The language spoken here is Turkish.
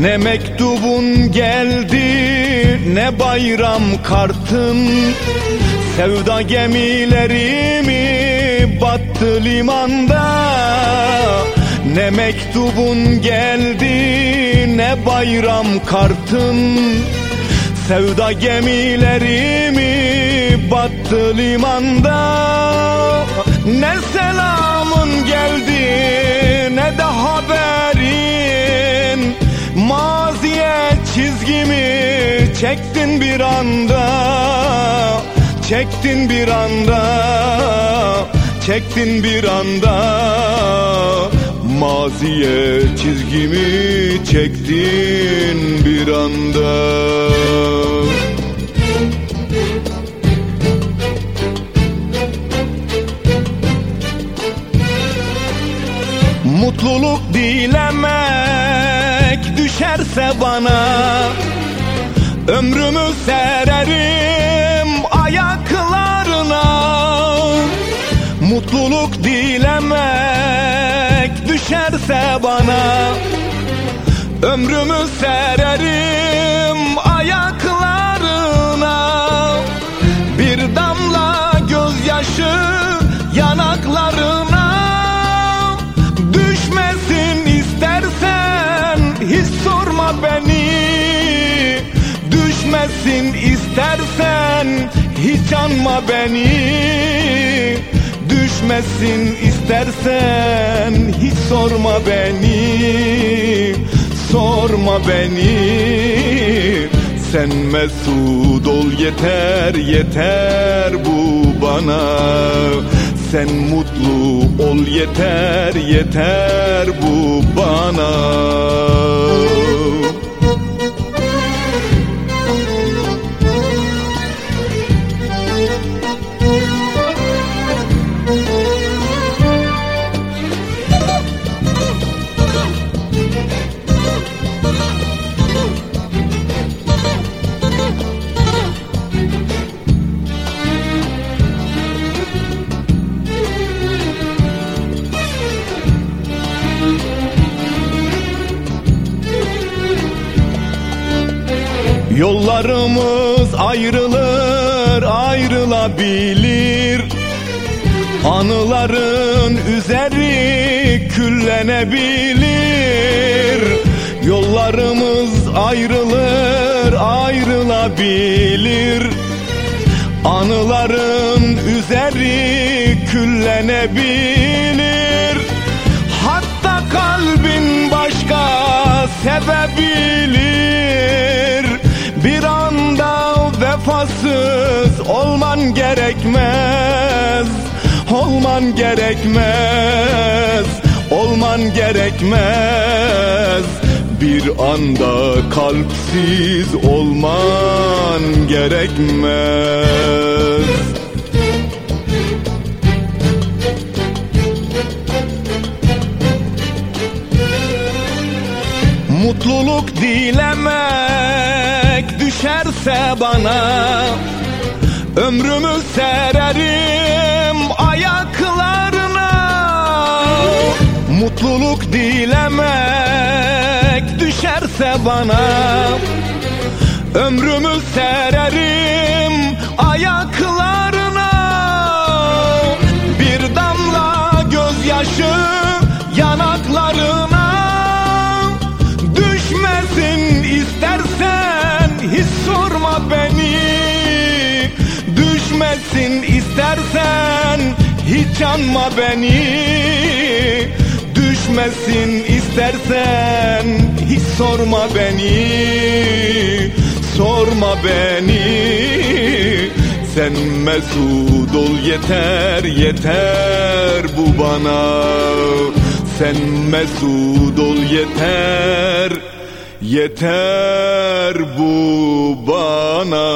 Ne mektubun geldi ne bayram kartın. Sevda gemilerimi battı limanda? Ne mektubun geldi ne bayram kartın. Sevda gemilerimi battı limanda? Ne selamın geldi çektin bir anda Çektin bir anda Çektin bir anda. Maziye çizgimi çektin bir anda. Mutluluk dilemek düşerse bana Ömrümü sererim ayaklarına. Mutluluk dilemek düşerse bana. Ömrümü sererim ayaklarına Düşmesin istersen hiç anma beni. Düşmesin istersen hiç sorma beni. Sorma beni. Sen mesut ol yeter yeter bu bana. Sen mutlu ol yeter yeter bu bana Yollarımız ayrılır ayrılabilir. Anıların üzeri küllenebilir. Yollarımız ayrılır ayrılabilir. Anıların üzeri küllenebilir. Hatta kalbin başka sevebilir vefasız olman gerekmez. Olman gerekmez. Olman gerekmez. Bir anda kalpsiz olman gerekmez. Mutluluk dilemek düşerse bana Ömrümü sererim ayaklarına. Mutluluk dilemek düşerse bana Ömrümü sererim ayaklarına Düşmesin istersen hiç anma beni. Düşmesin istersen hiç sorma beni. Sorma beni. Sen mesut ol yeter yeter bu bana. Sen mesut ol yeter yeter bu bana